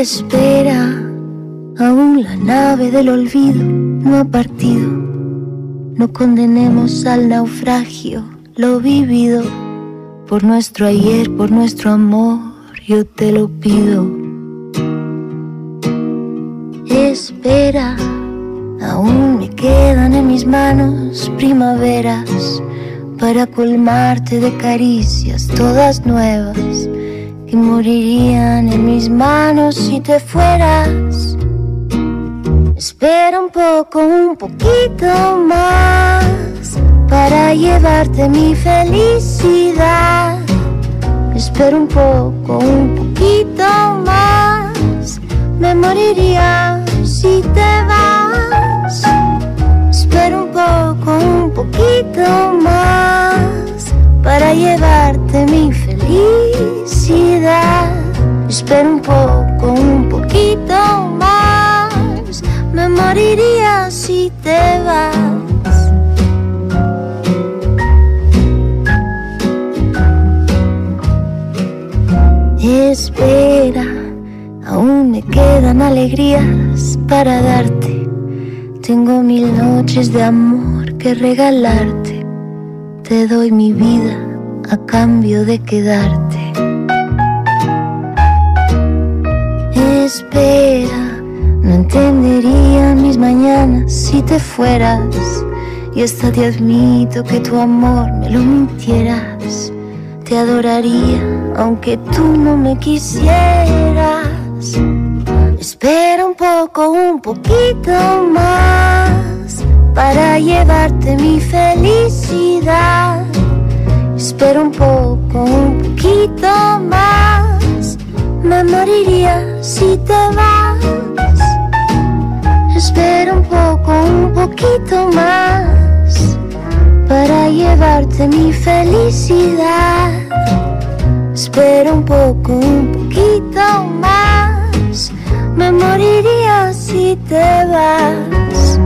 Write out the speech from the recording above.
Espera, aún la nave del olvido no ha partido. No condenemos al naufragio lo vivido. Por nuestro ayer, por nuestro amor, yo te lo pido. Espera, aún me quedan en mis manos primaveras para colmarte de caricias todas nuevas que morirían en mis manos si te fueras. Espera un poco, un poquito más para llevarte mi felicidad. Espera un poco, un poquito más. Me moriría si te vas. Espera un poco, un poquito más para llevarte mi felicidad. Espera un poco, un poquito más. Me moriría si te vas. Espera, aún me quedan alegrías para darte. Tengo mil noches de amor que regalarte. Te doy mi vida a cambio de quedarte. Espera, no entendería mis mañanas si te fueras. Y hasta te admito que tu amor me lo mintieras. Te adoraría aunque tú no me quisieras. Espera un poco, un poquito más para llevarte mi felicidad. Espera un poco, un poquito más. Me moriría si te vas. Espera un poco, un poquito más para llevarte mi felicidad. Espera un poco, un poquito más. Me moriría si te vas.